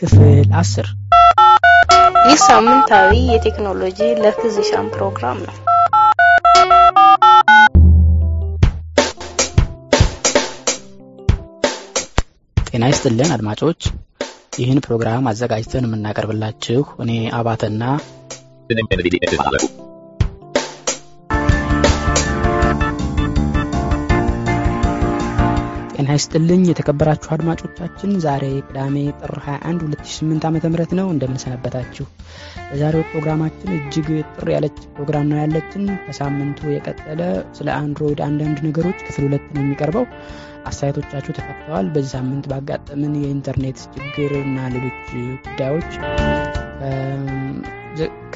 ክፍል አስር ይህ ሳምንታዊ የቴክኖሎጂ ለፊዚሻን ፕሮግራም ነው። ጤና ይስጥልን አድማጮች፣ ይህን ፕሮግራም አዘጋጅተን የምናቀርብላችሁ እኔ አባተና ጤና ይስጥልኝ የተከበራችሁ አድማጮቻችን፣ ዛሬ ቅዳሜ ጥር 21 2008 ዓ ም ነው። እንደምንሰነበታችሁ። በዛሬው ፕሮግራማችን እጅግ ጥር ያለች ፕሮግራም ነው ያለችን። ከሳምንቱ የቀጠለ ስለ አንድሮይድ አንዳንድ ነገሮች ክፍል ሁለት ነው የሚቀርበው። አስተያየቶቻችሁ ተካተዋል። በዚህ ሳምንት ባጋጠምን የኢንተርኔት ችግር እና ሌሎች ጉዳዮች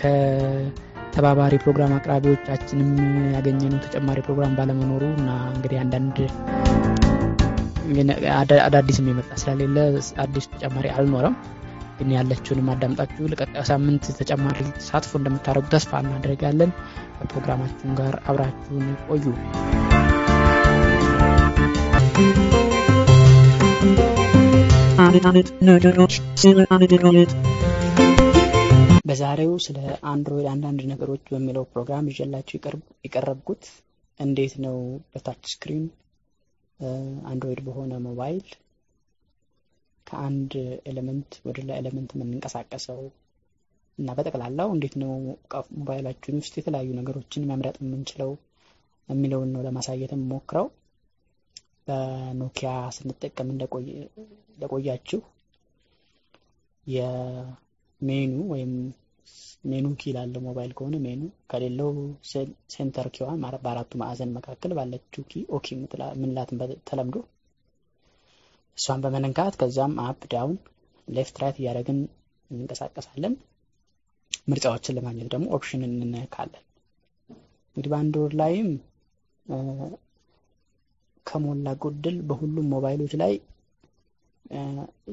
ከተባባሪ ፕሮግራም አቅራቢዎቻችንም ያገኘነው ተጨማሪ ፕሮግራም ባለመኖሩ እና እንግዲህ አንዳንድ አዳዲስም የመጣ ስለሌለ አዲስ ተጨማሪ አልኖረም። ግን ያለችውንም አዳምጣችሁ ለቀጣዩ ሳምንት ተጨማሪ ተሳትፎ እንደምታደርጉ ተስፋ እናደርጋለን። ከፕሮግራማችን ጋር አብራችሁን ቆዩ። በዛሬው ስለ አንድሮይድ አንዳንድ ነገሮች በሚለው ፕሮግራም ይዤላችሁ የቀረብኩት እንዴት ነው በ touch screen አንድሮይድ በሆነ ሞባይል ከአንድ element ወደ ሌላ element የምንንቀሳቀሰው እና በጠቅላላው እንዴት ነው ሞባይላችን ውስጥ የተለያዩ ነገሮችን መምረጥ የምንችለው የሚለውን ነው ለማሳየት የምሞክረው። በኖኪያ ስንጠቀም እንደቆያችሁ የሜኑ ወይም menu key ላለው ሞባይል ከሆነ ሜኑ ከሌለው center key ዋን በአራቱ ማዕዘን መካከል ባለችው key OK ምንላትን ተለምዶ እሷን በመነካት ከዛም up down left right እያደረግን እንንቀሳቀሳለን። ምርጫዎችን ለማግኘት ደግሞ option እንነካለን። እንግዲህ በአንድሮይድ ላይም ከሞላ ጎደል በሁሉም ሞባይሎች ላይ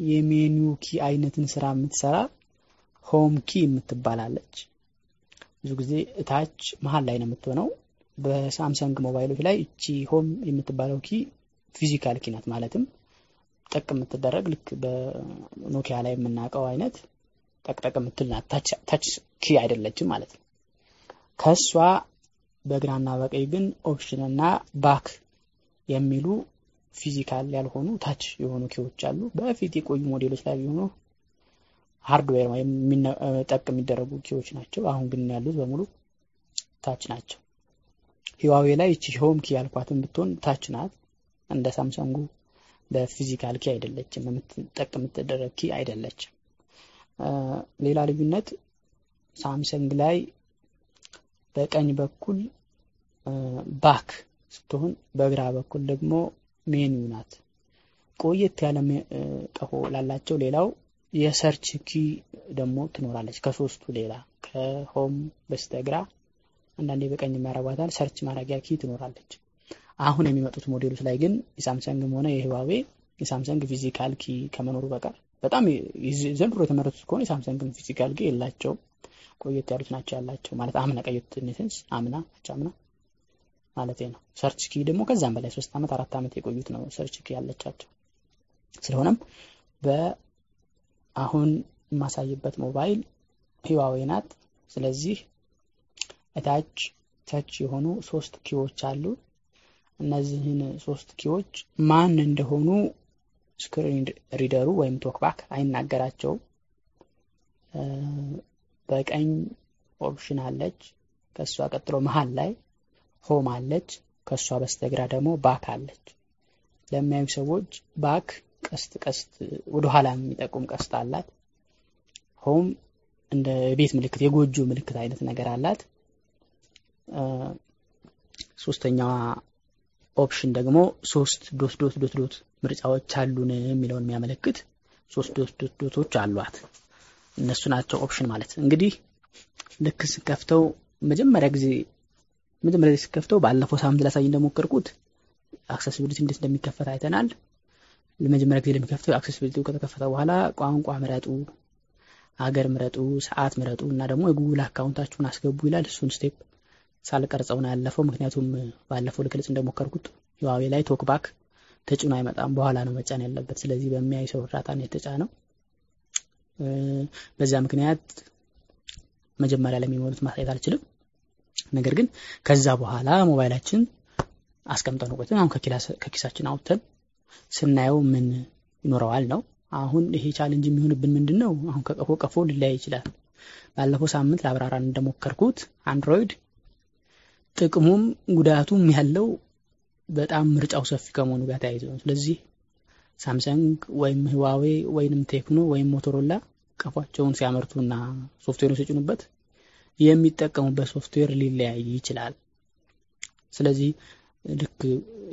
የ menu key አይነትን ስራ የምትሰራ home key የምትባላለች። ብዙ ጊዜ እታች መሀል ላይ ነው የምትሆነው። በሳምሰንግ ሞባይሎች ላይ እቺ home የምትባለው key physical key ናት። ማለትም ጠቅ የምትደረግ ልክ በኖኪያ ላይ የምናውቀው አይነት ጠቅጠቅ የምትል touch key አይደለችም ማለት ነው። ከእሷ በግራና በቀኝ ግን option እና back የሚሉ physical ያልሆኑ touch የሆኑ key ዎች አሉ። በፊት የቆዩ ሞዴሎች ላይ ቢሆኑ hardware ወይም ጠቅ የሚደረጉ key ዎች ናቸው። አሁን ግን ያሉት በሙሉ touch ናቸው። ህዋዌ ላይ እቺ home key ያልኳትን ብትሆን touch ናት። እንደ ሳምሰንጉ በ physical key አይደለችም፣ ጠቅ የምትደረግ key አይደለችም። ሌላ ልዩነት ሳምሰንግ ላይ በቀኝ በኩል back ስትሆን በግራ በኩል ደግሞ ሜኒው ናት። ቆየት ያለ ቀፎ ላላቸው ሌላው የ search key ደግሞ ትኖራለች። ከሶስቱ ሌላ ከ home በስተግራ አንዳንዴ በቀኝ የሚያረጓታል search ማድረጊያ key ትኖራለች። አሁን የሚመጡት ሞዴሎች ላይ ግን የሳምሰንግም ሆነ የህዋዌ የሳምሰንግ physical key ከመኖሩ በቀር በጣም ዘንድሮ የተመረቱት ከሆነ የሳምሰንግም physical key የላቸውም። ቆየት ያሉት ናቸው ያላቸው ማለት አምና ቀየት ኔሰንስ አምና አምና ማለት ነው። search key ደግሞ ከዛም በላይ ሶስት ዓመት አራት ዓመት የቆዩት ነው search key ያለቻቸው። ስለሆነም በአሁን የማሳይበት ሞባይል ህዋዌ ናት። ስለዚህ እታች touch የሆኑ ሶስት key ዎች አሉ። እነዚህን ሶስት key ዎች ማን እንደሆኑ screen reader ኡ ወይም TalkBack አይናገራቸውም። በቀኝ option አለች። ከእሷ ቀጥሎ መሀል ላይ home አለች። ከእሷ በስተግራ ደግሞ back አለች። ለሚያዩ ሰዎች back ቀስት ቀስት ወደኋላ የሚጠቁም ቀስት አላት። home እንደ ቤት ምልክት የጎጆ ምልክት አይነት ነገር አላት። ሶስተኛዋ option ደግሞ ሶስት dot dot dot dot ምርጫዎች አሉን የሚለውን የሚያመለክት ሶስት dot dot dot ኦች አሏት። እነሱ ናቸው option ማለት እንግዲህ ልክ ስከፍተው መጀመሪያ ጊዜ መጀመሪያ ስከፍተው ባለፈው ሳምንት ላሳይ እንደሞከርኩት accessibility እንዴት እንደሚከፈት አይተናል። ለመጀመሪያ ጊዜ ለሚከፍተው accessibility ው ከተከፈተ በኋላ ቋንቋ ምረጡ፣ ሀገር ምረጡ፣ ሰዓት ምረጡ እና ደግሞ የ Google account ኣችሁን አስገቡ ይላል። እሱን step ሳልቀርጸው ነው ያለፈው። ምክንያቱም ባለፈው ልገልጽ እንደሞከርኩት ህዋዌ ላይ TalkBack ተጭኖ አይመጣም፣ በኋላ ነው መጫን ያለበት። ስለዚህ በሚያይ ሰው እርዳታ ነው የተጫነው። በዛ ምክንያት መጀመሪያ ላይ የሚሞሉት ማሳየት አልችልም። ነገር ግን ከዛ በኋላ ሞባይላችን አስቀምጠን ቆይተን አሁን ከኪሳችን አውጥተን ስናየው ምን ይኖረዋል ነው። አሁን ይሄ challenge የሚሆንብን ምንድን ነው? አሁን ከቀፎ ቀፎ ሊለያይ ይችላል። ባለፈው ሳምንት ለማብራራት እንደሞከርኩት አንድሮይድ ጥቅሙም ጉዳቱም ያለው በጣም ምርጫው ሰፊ ከመሆኑ ጋር ተያይዞ ነው። ስለዚህ ሳምሰንግ ወይም ህዋዌ ወይንም ቴክኖ ወይም ሞቶሮላ ቀፏቸውን ሲያመርቱና ሶፍትዌሩን ሲጭኑበት የሚጠቀሙበት ሶፍትዌር ሊለያይ ይችላል። ስለዚህ ልክ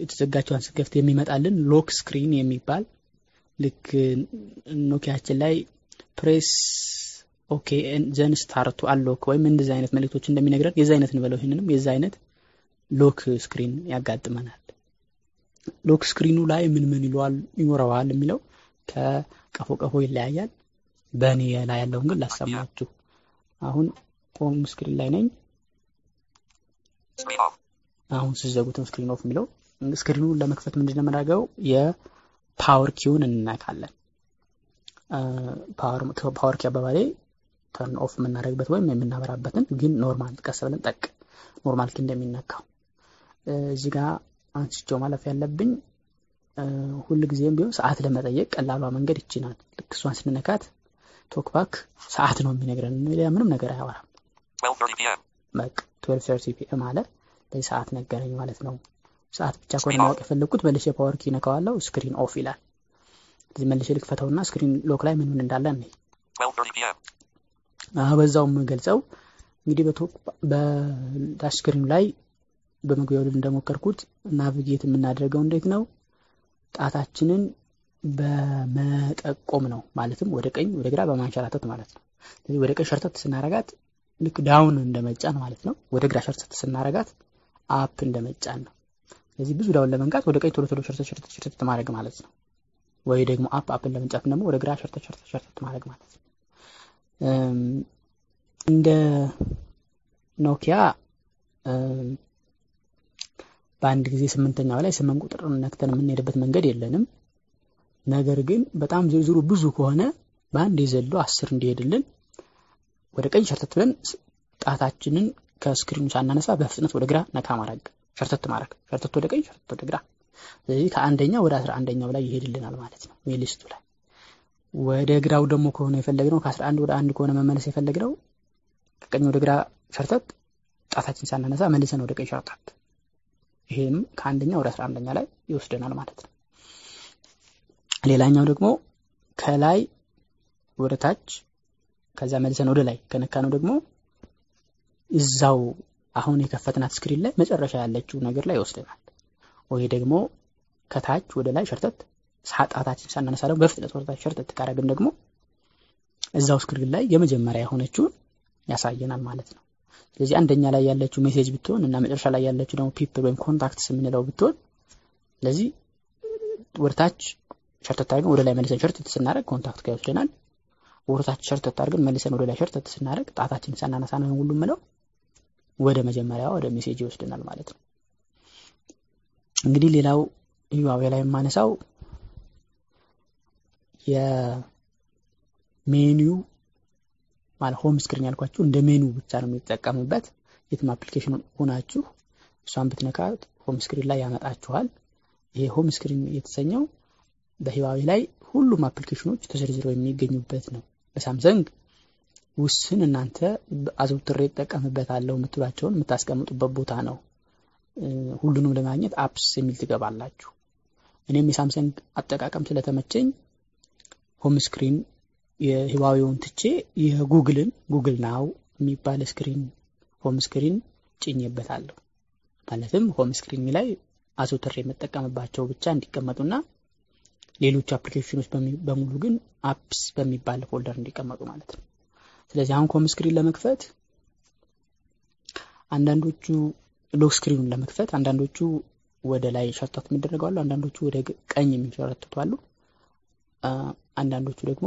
የተዘጋውን ስከፍት የሚመጣልን lock screen የሚባል ልክ ኖኪያችን ላይ press OK then star to unlock ወይም እንደዚህ አይነት መልእክቶች እንደሚነግረን የዛ አይነት እንበለው ይህንንም የዛ አይነት lock screen ያጋጥመናል። lock screen ኑ ላይ ምን ምን ይለዋል ይኖረዋል የሚለው ከቀፎ ቀፎ ይለያያል። በእኔ ላይ ያለውን ግን ላሰማችሁ። አሁን home screen ላይ ነኝ። አሁን ስዘጋውም screen off የሚለው screen ኑን ለመክፈት ምንድን የምናደርገው? የ power key ውን እንነካለን። power key አባባሌ turn off የምናደርግበት ወይም የምናበራበትን ግን normal ቀስ ብለን ጠቅ normal key እንደሚነካው እዚህ ጋር አንስቼው ማለፍ ያለብኝ ሁል ጊዜም ቢሆን ሰዓት ለመጠየቅ ቀላሏ መንገድ ይቺ ናት። ልክ እሷን ስንነካት TalkBack ሰዓት ነው የሚነግረን፣ ምንም ነገር አያወራም። በቃ twelve thirty PM አለ። ሰዓት ነገረኝ ማለት ነው። ሰዓት ብቻ ከሆነ ማወቅ የፈለግኩት መልሼ power key ነካዋለሁ፣ screen off ይላል። እዚህ መልሼ ልክፈተውና screen lock ላይ ምን ምን እንዳለ እኔ በዛው የምገልጸው እንግዲህ በታች screen ኑ ላይ በመግቢያው ላይ እንደሞከርኩት navigate የምናደርገው እንዴት ነው? ጣታችንን በመጠቆም ነው። ማለትም ወደ ቀኝ ወደ ግራ በማንሸራተት ማለት ነው። ስለዚህ ወደ ቀኝ ሸርተት ስናረጋት ልክ down እንደመጫን ማለት ነው። ወደ ግራ ሸርተት ስናረጋት up እንደመጫን ነው። ስለዚህ ብዙ down ለመንካት ወደ ቀኝ ቶሎ ቶሎ ሸርተት ሸርተት ሸርተት ማድረግ ማለት ነው። ወይ ደግሞ አፕ አፕን ለመንጫት ደግሞ ወደ ግራ ሸርተት ሸርተት ሸርተት ማድረግ ማለት ነው። እንደ ኖኪያ በአንድ ጊዜ ስምንተኛው ላይ ስምንት ቁጥር ነክተን የምንሄድበት መንገድ የለንም። ነገር ግን በጣም ዝርዝሩ ብዙ ከሆነ በአንዴ ዘሎ አስር እንዲሄድልን ወደ ቀኝ ሸርተት ብለን ጣታችንን ከ screen ኑ ሳናነሳ በፍጥነት ወደ ግራ ነካ ማድረግ፣ ሸርተት ማድረግ፣ ሸርተት ወደ ቀኝ፣ ሸርተት ወደ ግራ። ስለዚህ ከአንደኛ ወደ አስራ አንደኛው ላይ ይሄድልናል ማለት ነው ሜ list ቱ ላይ። ወደ ግራው ደግሞ ከሆነ የፈለግነው ከአስራ አንድ ወደ አንድ ከሆነ መመለስ የፈለግነው ከቀኝ ወደ ግራ ሸርተት ጣታችን ሳናነሳ መልሰን ወደ ቀኝ ሸርተት ይሄም ከአንደኛ ወደ አስራ አንደኛ ላይ ይወስደናል ማለት ነው። ሌላኛው ደግሞ ከላይ ወደ ታች ከዛ መልሰን ወደ ላይ ከነካ ነው ደግሞ እዛው አሁን የከፈትናት screen ላይ መጨረሻ ያለችው ነገር ላይ ይወስደናል። ወይ ደግሞ ከታች ወደ ላይ ሸርተት ጣታችን ሳናነሳ ደግሞ በፍጥነት ወደ ታች ሸርተት ካረግን ደግሞ እዛው screen ላይ የመጀመሪያ የሆነችውን ያሳየናል ማለት ነው። ስለዚህ አንደኛ ላይ ያለችው message ብትሆን እና መጨረሻ ላይ ያለችው ደግሞ people ወይም contacts የምንለው ብትሆን ስለዚህ ወደታች ሸርተት አድርገን ወደ ላይ መልሰን ሸርተት ስናደርግ contact ጋር ይወስደናል። ወደታች ሸርተት አድርገን መልሰን ወደ ላይ ሸርተት ስናደርግ ጣታችን ሳናነሳ ነው ሁሉ ምለው ወደ መጀመሪያ ወደ message ይወስደናል ማለት ነው። እንግዲህ ሌላው ህዋዌ ላይ የማነሳው የሜኒው ማለት home screen ያልኳችሁ እንደ ሜኑ ብቻ ነው የሚጠቀምበት። የትም application ሆናችሁ እሷን ብትነካት home screen ላይ ያመጣችኋል። ይሄ home screen የተሰኘው በህዋዌ ላይ ሁሉም application ኖች ተዘርዝረው የሚገኙበት ነው። በሳምሰንግ ውስን እናንተ አዘውትሬ እጠቀምበታለሁ የምትሏቸውን የምታስቀምጡበት ቦታ ነው። ሁሉንም ለማግኘት apps የሚል ትገባላችሁ። እኔም የሳምሰንግ አጠቃቀም ስለተመቸኝ home screen የህዋዌውን ትቼ የ Google ን Google Now የሚባል screen home screen ጭኜበታለሁ። ማለትም home screen ላይ አዘውትሬ የምጠቀምባቸው ብቻ እንዲቀመጡና ሌሎች application ኖች በሙሉ ግን apps በሚባል folder እንዲቀመጡ ማለት ነው። ስለዚህ አሁን home screen ለመክፈት አንዳንዶቹ lock screen ኑን ለመክፈት አንዳንዶቹ ወደ ላይ ሸርተት የሚደረጉ አሉ፣ አንዳንዶቹ ወደ ቀኝ የሚሸረትቱ አሉ፣ አንዳንዶቹ ደግሞ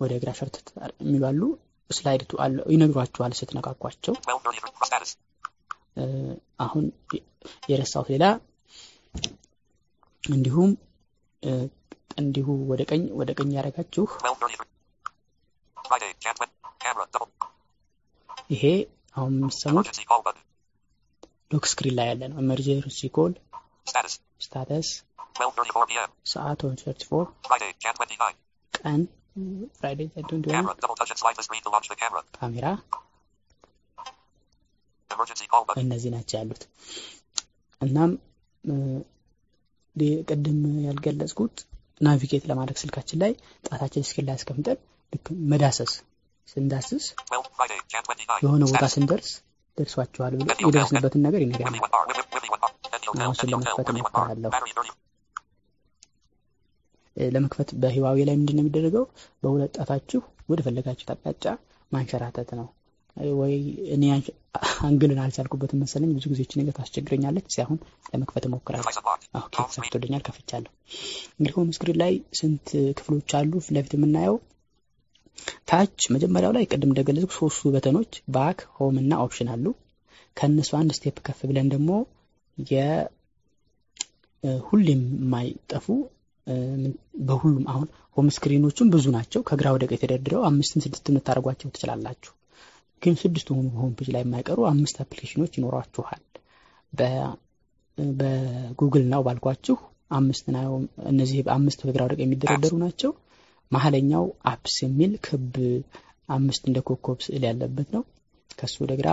ወደ ግራ ሸርተት የሚሉ አሉ። slide to ስትነካኳቸው። አሁን የረሳሁት ሌላ እንዲሁም እንዲሁ ወደ ቀኝ ወደ ቀኝ ያደረጋችሁ ይሄ አሁን የምትሰሙት. lock screen ላይ ያለ ነው። emergency call. status 12:34 p.m. ሰዓት 34 Friday. Can't 29. ቀን Friday 21 Camera. Double touch and slide the screen to launch the camera. ካሜራ. እነዚህ ናቸው ያሉት። እናም ቅድም ያልገለጽኩት navigate ለማድረግ ስልካችን ላይ ጣታችን screen ላይ አስቀምጠን ልክ መዳሰስ ስንዳስስ 12 Friday. Can't 29. የሆነ ቦታ. ስንደርስ ደርሷችኋል ብሎ የደረስንበትን ነገር ይነግረናል። Willy 1 bar. Willy, Willy 1 bar. Any hotel. Mouse Any hotel. ለመክፈት Willy 1 bar. እሞክራለሁ። Battery 30. እ፣ ለመክፈት በህዋዌ ላይ ምንድን ነው የሚደረገው? በሁለት ጣታችሁ ወደ ፈለጋችሁት አቅጣጫ ማንሸራተት ነው። ወይ እኔ አንግልን አልቻልኩበትም መሰለኝ። ብዙ ጊዜ ይህች ነገር ታስቸግረኛለች። እስኪ አሁን ለመክፈት እሞክራለሁ።. ኦኬ. ከፍቶልኛል፣ ከፍቻለሁ። እንግዲህ ሆም ስክሪን ላይ ስንት ክፍሎች አሉ? ፊት ለፊት የምናየው ታች መጀመሪያው ላይ ቅድም እንደገለጽኩ ሶስቱ button ኦች back፣ home እና option አሉ። ከእነሱ አንድ step ከፍ ብለን ደግሞ የ እ፣ ሁሌም የማይጠፉ በሁሉም አሁን home screen ኦቹም ብዙ ናቸው። ከግራ ወደ ቀኝ ተደርድረው አምስትም ስድስትም ልታደርጓቸው ትችላላችሁ። ግን ስድስቱ home page ላይ የማይቀሩ አምስት application ኦች ይኖሯችኋል። በጉግል ነው ባልኳችሁ አምስት እነዚህ አምስት በግራ ወደ ቀኝ የሚደረደሩ ናቸው። መሀለኛው apps የሚል ክብ አምስት እንደ ኮከብ ስዕል ያለበት ነው። ከሱ ወደ ግራ.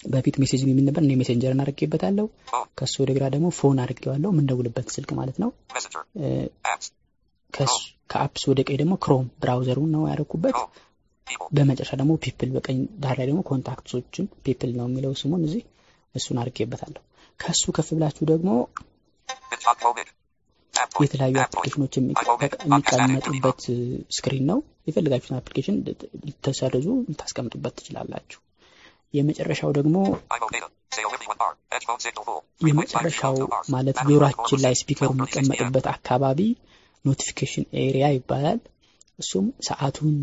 በፊት message የሚል ነበር። እኔ ሜሴንጀርን አድርጌበታለሁ። Phone. ከሱ ወደ ግራ ደግሞ phone አድርጌዋለሁ። የምንደውልበት ስልክ ማለት ነው። ከ apps ወደ ቀኝ ደግሞ Chrome browser ኡን ነው ያደረኩበት።. በመጨረሻ ደግሞ people በቀኝ ዳር ላይ ደግሞ contact ኦችን people ነው የሚለው ስሙን እዚህ እሱን አድርጌበታለሁ። ከሱ ከፍ ብላችሁ ደግሞ የተለያዩ. application ኦች የሚቀ- የሚቀመጡበት screen ነው። የፈለጋችሁትን application ልትሰርዙ ልታስቀምጡበት ትችላላችሁ። የመጨረሻው ደግሞ የመጨረሻው. ማለት ጆሯችን ላይ 4%. speaker ኡ 12:36 p.m. የሚቀመጥበት አካባቢ notification area ይባላል። እሱም ሰዓቱን፣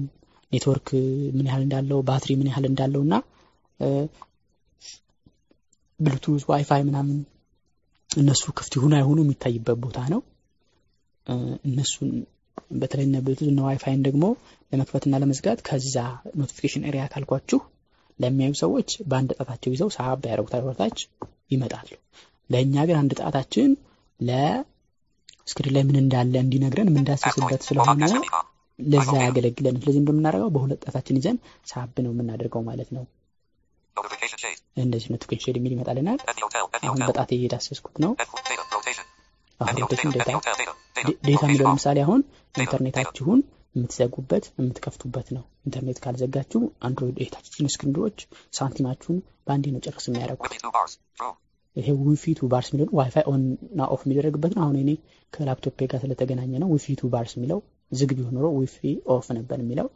ኔትወርክ ምን ያህል እንዳለው፣ ባትሪ ምን ያህል እንዳለው እና Bluetooth፣ Wi-Fi ምናምን እነሱ ክፍት ይሁኑ አይሁኑ የሚታይበት ቦታ ነው። እነሱን በተለይ እነ ብሉቱዝ እና ዋይፋይን ደግሞ ለመክፈትና ለመዝጋት ከዛ notification area ካልኳችሁ ለሚያዩ ሰዎች በአንድ ጣታቸው ይዘው ሳብ ያደርጉታል ወደታች ይመጣሉ። ለእኛ ግን አንድ ጣታችን ለ screen ላይ ምን እንዳለ እንዲነግረን የምንዳስስበት. ስለሆነ. ለዛ ያገለግለን። ስለዚህ እንደምናደርገው በሁለት ጣታችን ይዘን ሳብ ነው የምናደርገው ማለት ነው።. እንደዚህ notification shade የሚል ይመጣልናል። አሁን. በጣቴ እየዳሰስኩት ነው።. አሁን rotation. data data የሚለው. ለምሳሌ አሁን ኢንተርኔታችሁን የምትዘጉበት የምትከፍቱበት ነው። ኢንተርኔት ካልዘጋችሁ አንድሮይድ የ touch ን screen ኦች ሳንቲማችሁን በአንዴ ነው ጨርስ የሚያደርጉት።. ይሄ Wi-Fi two bars የሚለው Wi-Fi on እና off የሚደረግበት ነው። አሁን እኔ ከላፕቶፕ ጋር ስለተገናኘ ነው Wi-Fi two bars የሚለው ዝግ ቢሆን ኖሮ Wi-Fi off ነበር የሚለው።.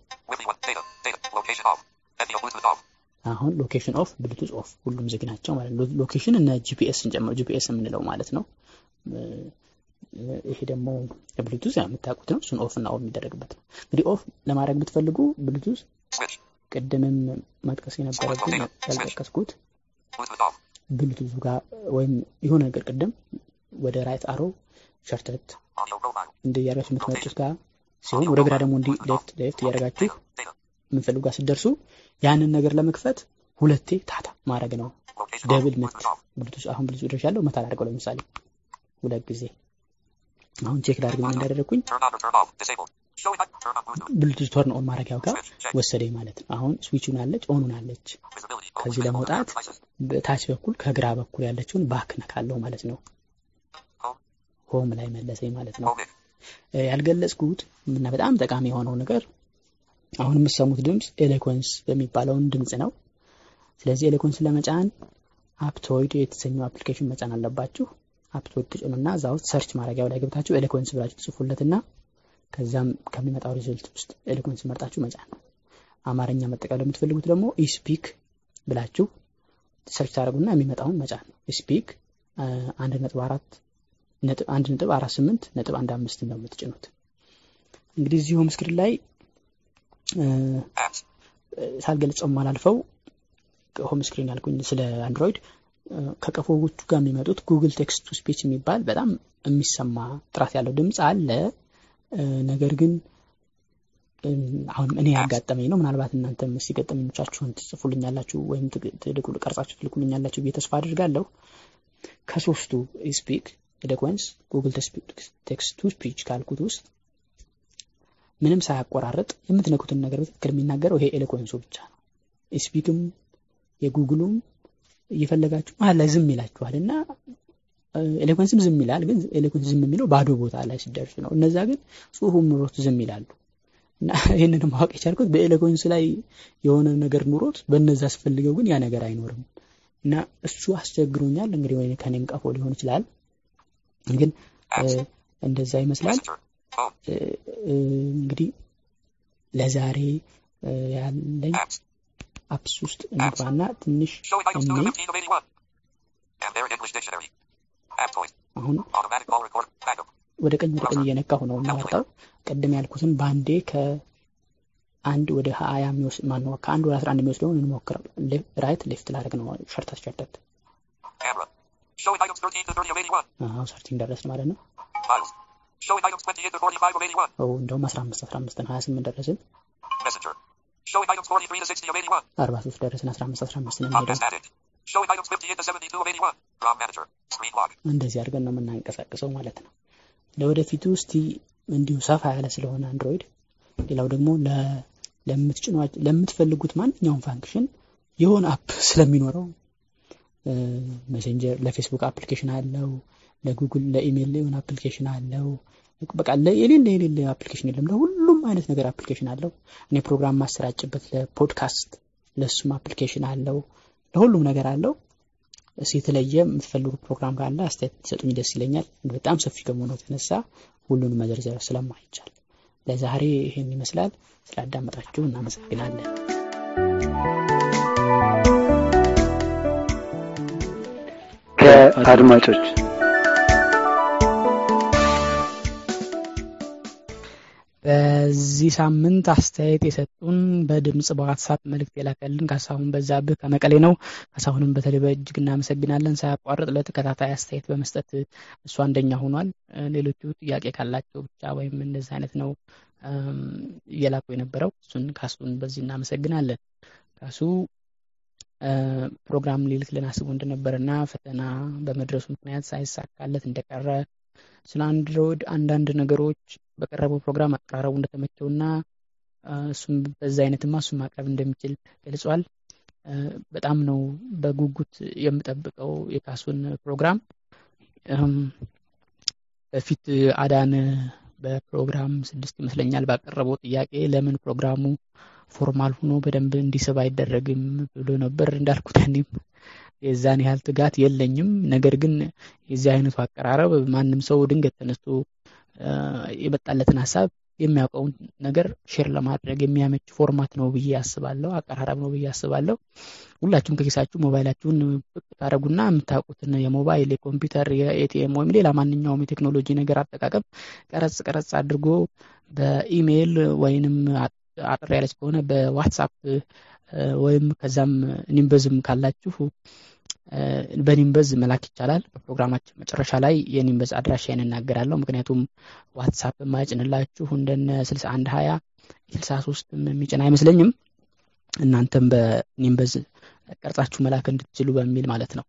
አሁን location off፣ Bluetooth off ሁሉም ዝግ ናቸው ማለት ነው። location እና GPS ን ጨምሮ GPS የምንለው ማለት ነው። ይሄ ደግሞ ብሉቱዝ ያው የምታውቁት ነው። እሱን on እና off የሚደረግበት ነው። እንግዲህ off ለማድረግ ብትፈልጉ ብሉቱዝ. ቅድምም መጥቀስ የነበረብኝ ያልጠቀስኩት. ብሉቱዙ ጋር ወይም የሆነ ነገር ቅድም ወደ right arrow ሸርተት. እንዲህ እያደረጋችሁ የምትመጡት ጋር ሲሆን ወደ ግራ ደግሞ እንዲህ left left እያደረጋችሁ Data. የምትፈልጉ ጋር ስትደርሱ ያንን ነገር ለመክፈት ሁለቴ መታ ማድረግ ነው። double. ምት. ብሉቱዝ አሁን ብሉቱዝ ደርሻለሁ መታ ላድርገው ለምሳሌ ሁለት ጊዜ አሁን check ላድርግ ምን እንዳደረግኩኝ. Bluetooth turn on ማድረጊያው ጋር. ወሰደኝ ማለት ነው። አሁን ስዊቹን አለች on ኡን አለች።. ከዚህ ለመውጣት. በታች በኩል ከግራ በኩል ያለችውን back ነካለው ማለት ነው።. home ላይ መለሰኝ ማለት ነው። ያልገለጽኩት እና በጣም ጠቃሚ የሆነው ነገር አሁን የምትሰሙት ድምፅ Eloquence በሚባለውን ድምፅ ነው። ስለዚህ Eloquence ለመጫን Aptoide የተሰኘው application ኡን መጫን አለባችሁ። Aptoide ትጭኑና እዛ ውስጥ search ማድረጊያው ላይ ገብታችሁ Eloquence ብላችሁ ትጽፉለትና ከዛም ከሚመጣው result ውስጥ Eloquence መርጣችሁ መጫን ነው። አማርኛ መጠቀም ለምትፈልጉት ደግሞ eSpeak ብላችሁ search ታደርጉና የሚመጣውን መጫን ነው። eSpeak አንድ ነጥብ አራት አንድ ነጥብ አራት ስምንት ነጥብ አንድ አምስት ነው የምትጭኑት። እንግዲህ እዚህ home screen ላይ. ሳልገልጸው ማላልፈው home screen ያልኩኝ ስለ አንድሮይድ ከቀፎዎቹ ጋር የሚመጡት Google text to speech የሚባል በጣም የሚሰማ ጥራት ያለው ድምፅ አለ። ነገር ግን አሁን እኔ ያጋጠመኝ ነው። ምናልባት እናንተም ገጠመኞቻችሁን ትጽፉልኛላችሁ ወይም ቀርጻችሁ ትልኩልኛላችሁ ብዬ ተስፋ አድርጋለሁ። ከሶስቱ eSpeak Eloquence Google text to speech ካልኩት ውስጥ ምንም ሳያቆራረጥ የምትነኩትን ነገር በትክክል የሚናገረው ይሄ Eloquence ኡ ብቻ ነው። eSpeak ም የጉግሉም እየፈለጋችሁ መሀል ላይ ዝም ይላችኋል እና Eloquence ም ዝም ይላል። ግን Eloquence ዝም የሚለው ባዶ ቦታ ላይ ሲደርስ ነው። እነዛ ግን ጽሁፉም ኑሮት ዝም ይላሉ። እና ይህንን ማወቅ የቻልኩት በ Eloquence ላይ የሆነ ነገር ኑሮት በነዛ ስፈልገው ግን ያ ነገር አይኖርም እና እሱ አስቸግሮኛል። እንግዲህ ወይ ከኔም ቀፎ ሊሆን ይችላል። ግን እንደዛ ይመስላል። እንግዲህ ለዛሬ ያለኝ apps ውስጥ እንግባና ትንሽ አሁን ወደ ቀኝ ወደ ቀኝ እየነካሁ ነው የማወጣው። ቅድም ያልኩትን በአንዴ ከአንድ ወደ ሀያ የሚወስድ ማነው? ከአንድ ወደ አስራ አንድ የሚወስደውን እንሞክረው። right left ላደርግ ነው ሸርተት ሸርተት። አዎ thirteen ደረስን ማለት ነው። እንደውም አስራ አምስት አስራ አምስትን ሀያ ስምንት ደረስን። አርባ ሶስት ደረስን። አስራ አምስት አስራ አምስት ነው እንደዚህ አድርገን ነው የምናንቀሳቅሰው ማለት ነው። ለወደፊቱ እስቲ እንዲሁ ሰፋ ያለ ስለሆነ Android፣ ሌላው ደግሞ ለምትፈልጉት ማንኛውም function የሆነ app ስለሚኖረው Messenger ለ Facebook application አለው፣ ለጉግል ለኢሜይል የሆነ application አለው። በቃ የሌለ የሌለ application የለም። ለሁሉም አይነት ነገር application አለው። እኔ ፕሮግራም ማሰራጭበት ለፖድካስት ለሱም application አለው። ለሁሉም ነገር አለው። የተለየ የምትፈልጉት ፕሮግራም ካለ አስተያየት ትሰጡኝ ደስ ይለኛል። በጣም ሰፊ ከመሆኑ የተነሳ ሁሉንም መዘርዘር ስለማይቻል ለዛሬ ይህን ይመስላል። ስላዳመጣችሁ እናመሰግናለን። ከአድማጮች በዚህ ሳምንት አስተያየት የሰጡን በድምጽ በዋትሳፕ መልእክት የላከልን ካሳሁን በዛብህ ከመቀሌ ነው። ካሳሁንም በተለይ በእጅግ እናመሰግናለን። ሳያቋርጥ ለተከታታይ አስተያየት በመስጠት እሱ አንደኛ ሆኗል። ሌሎቹ ጥያቄ ካላቸው ብቻ ወይም እንደዚህ አይነት ነው እየላኩ የነበረው። እሱን ካሱን በዚህ እናመሰግናለን። ካሱ ፕሮግራም ሊልክልን አስቦ እንደነበረና ፈተና በመድረሱ ምክንያት ሳይሳካለት እንደቀረ ስለ አንድሮይድ አንዳንድ ነገሮች በቀረበው ፕሮግራም አቀራረቡ እንደተመቸውና እሱም በዛ አይነትማ እሱም ማቅረብ እንደሚችል ገልጿል። በጣም ነው በጉጉት የምጠብቀው የካሱን ፕሮግራም። በፊት አዳን በፕሮግራም ስድስት ይመስለኛል ባቀረበው ጥያቄ ለምን ፕሮግራሙ formal ሆኖ በደንብ እንዲስብ አይደረግም ብሎ ነበር። እንዳልኩት እኔም የዛን ያህል ትጋት የለኝም። ነገር ግን የዚህ አይነቱ አቀራረብ ማንም ሰው ድንገት ተነስቶ የመጣለትን ሀሳብ የሚያውቀውን ነገር share ለማድረግ የሚያመች format ነው ብዬ አስባለሁ። አቀራረብ ነው ብዬ አስባለሁ። ሁላችሁም ከኪሳችሁ ሞባይላችሁን ብቅ ታደርጉና የምታውቁትን የሞባይል የኮምፒውተር፣ የ ATM ወይም ሌላ ማንኛውም የቴክኖሎጂ ነገር አጠቃቀም ቀረጽ ቀረጽ አድርጎ በኢሜይል ወይንም አጠር ያለች ከሆነ በ WhatsApp ወይም ከዛም ኒምበዝም ካላችሁ በኒምበዝ መላክ ይቻላል። በፕሮግራማችን መጨረሻ ላይ የኒምበዝ አድራሻዬን እናገራለሁ። ምክንያቱም ዋትሳፕ የማይጭንላችሁ እንደነ ስልሳ አንድ ሀያ ስልሳ ሶስት የሚጭን አይመስለኝም። እናንተም በኒምበዝ ቀርጻችሁ መላክ እንድትችሉ በሚል ማለት ነው።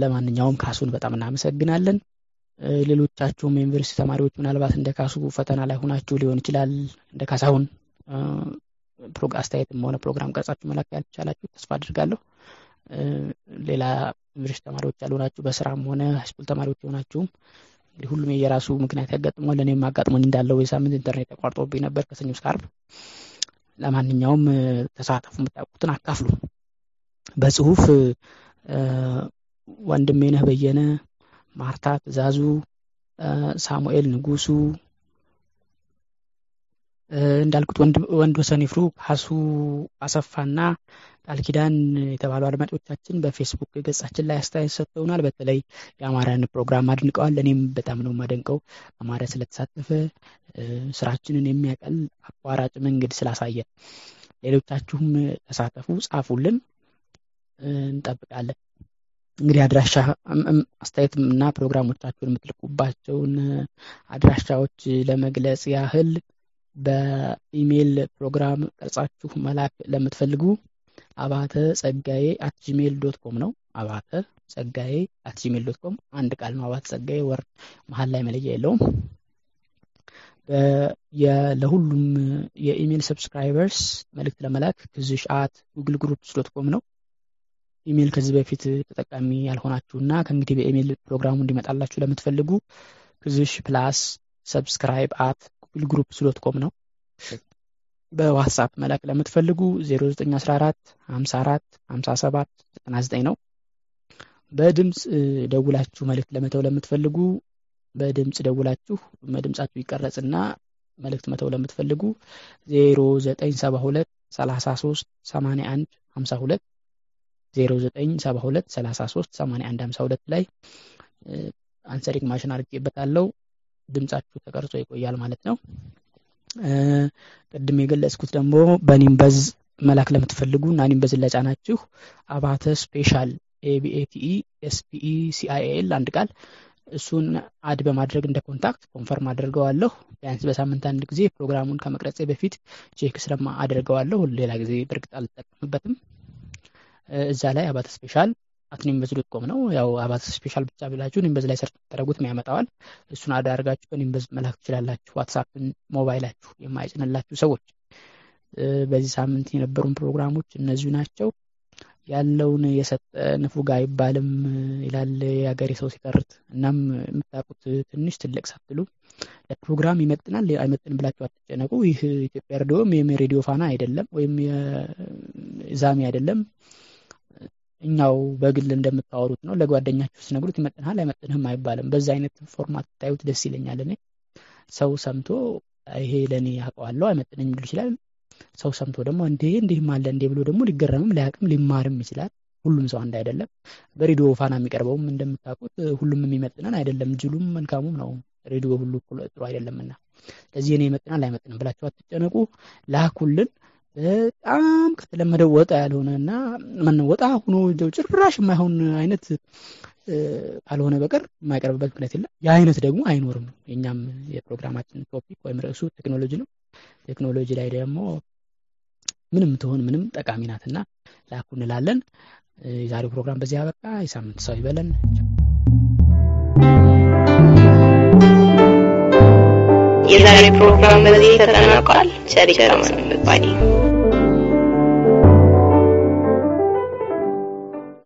ለማንኛውም ካሱን በጣም እናመሰግናለን። ሌሎቻችሁም የዩኒቨርሲቲ ተማሪዎች ምናልባት እንደ ካሱ ፈተና ላይ ሆናችሁ ሊሆን ይችላል። እንደ ካሳሁን አስተያየትም ሆነ ፕሮግራም ቀርጻችሁ መላክ ያልቻላችሁ ተስፋ አድርጋለሁ። ሌላ ዩኒቨርሲቲ ተማሪዎች ያልሆናችሁ በስራም ሆነ ሃይስኩል ተማሪዎች የሆናችሁም ሁሉም የራሱ ምክንያት ያጋጥሟል። እኔም አጋጥሞኝ እንዳለው የሳምንት ኢንተርኔት ተቋርጦብኝ ነበር ከሰኞ እስከ ለማንኛውም ተሳተፉ፣ የምታውቁትን አካፍሉ። በጽሁፍ ወንድሜነህ በየነ፣ ማርታ ትእዛዙ፣ ሳሙኤል ንጉሱ እንዳልኩት ወንድ ወሰን ይፍሩ፣ ካሱ አሰፋና ቃል ኪዳን የተባሉ አድማጮቻችን በፌስቡክ ገጻችን ላይ አስተያየት ሰጥተውናል። በተለይ የአማራን ፕሮግራም አድንቀዋል። እኔም በጣም ነው የማደንቀው አማራ ስለተሳተፈ ስራችንን የሚያቀል አቋራጭ መንገድ ስላሳየ። ሌሎቻችሁም ተሳተፉ፣ ጻፉልን፣ እንጠብቃለን። እንግዲህ አድራሻ አስተያየት እና ፕሮግራሞቻችሁን የምትልኩባቸውን አድራሻዎች ለመግለጽ ያህል በኢሜይል ፕሮግራም ቀርጻችሁ መላክ ለምትፈልጉ አባተ ጸጋዬ at Gmail dot com ነው። አባተ ጸጋዬ at Gmail dot com አንድ ቃል ነው። አባተ ጸጋዬ word መሀል ላይ መለያ የለውም። ለሁሉም የኢሜይል subscribers መልእክት ለመላክ ክዝሽ at Google Groups dot com ነው። ኢሜይል ከዚህ በፊት ተጠቃሚ ያልሆናችሁና ከእንግዲህ በኢሜይል ፕሮግራሙ እንዲመጣላችሁ ለምትፈልጉ ክዝሽ plus subscribe at Google Groups dot com ነው። በ WhatsApp መላክ ለምትፈልጉ 0914 54 57 99 ነው። በድምፅ ደውላችሁ መልእክት ለመተው ለምትፈልጉ በድምፅ ደውላችሁ ድምጻችሁ ይቀረጽና መልእክት መተው ለምትፈልጉ 0972 33 81 52 0972 33 81 52 ላይ answering machine አድርጌበታለሁ። ድምጻችሁ ተቀርጾ ይቆያል ማለት ነው። ቅድም የገለጽኩት ደግሞ በ Nimbuzz መላክ ለምትፈልጉ እና Nimbuzz ን ለጫናችሁ አባተ special ABATE SPE CIL አንድ ቃል እሱን add በማድረግ እንደ contact confirm አድርገዋለሁ። ቢያንስ በሳምንት አንድ ጊዜ ፕሮግራሙን ከመቅረጼ በፊት check ስለማ አድርገዋለሁ። ሌላ ጊዜ በእርግጥ አልጠቀምበትም። እዛ ላይ አባተ special at Nimbuzz dot com ነው። ያው አባተ special ብቻ ብላችሁ Nimbuzz ላይ search ታደርጉት ያመጣዋል። እሱን add በ Nimbuzz መላክ ትችላላችሁ። WhatsApp ን ሞባይላችሁ የማይጭንላችሁ ሰዎች። በዚህ ሳምንት የነበሩን ፕሮግራሞች እነዚሁ ናቸው። ያለውን የሰጠ ንፉግ አይባልም ይላል የሀገሬ ሰው ሲተርት። እናም የምታውቁት ትንሽ ትልቅ ሳትሉ ለፕሮግራም ይመጥናል አይመጥንም ብላችሁ አትጨነቁ። ይህ ኢትዮጵያ ሬዲዮም የሬዲዮ ፋና አይደለም፣ ወይም ዛሚ አይደለም። እኛው በግል እንደምታወሩት ነው። ለጓደኛችሁ ስነግሩት ይመጥንሃል አይመጥንህም አይባልም። በዛ አይነት format ታዩት ደስ ይለኛል። እኔ ሰው ሰምቶ ይሄ ለእኔ ያውቀዋለሁ አይመጥነኝም ሊል ይችላል። ሰው ሰምቶ ደግሞ እንዴ እንዲህም አለ እንዴ ብሎ ደግሞ ሊገረምም ሊያቅም ሊማርም ይችላል። ሁሉም ሰው አንድ አይደለም። በሬዲዮ ፋና የሚቀርበውም እንደምታውቁት ሁሉም የሚመጥነን አይደለም። ጅሉም መልካሙም ነው። ሬዲዮ ሁሉ ጥሩ አይደለምና ስለዚህ እኔ ይመጥናል አይመጥንም ብላችሁ አትጨነቁ። ላኩልን። በጣም ከተለመደው ወጣ ያልሆነ እና ማነው ወጣ ሆኖ ጭራሽ የማይሆን አይነት ካልሆነ በቀር የማይቀርብበት ምክንያት የለም። የአይነት ደግሞ አይኖርም። የእኛም የፕሮግራማችን ቶፒክ ወይም ርዕሱ ቴክኖሎጂ ነው። ቴክኖሎጂ ላይ ደግሞ ምንም ትሆን ምንም ጠቃሚ ናትና ላኩ እንላለን። የዛሬው ፕሮግራም በዚህ አበቃ። የሳምንት ሰው ይበለን። የዛሬ ፕሮግራም በዚህ ተጠናቋል። ቸር ይግጠመን።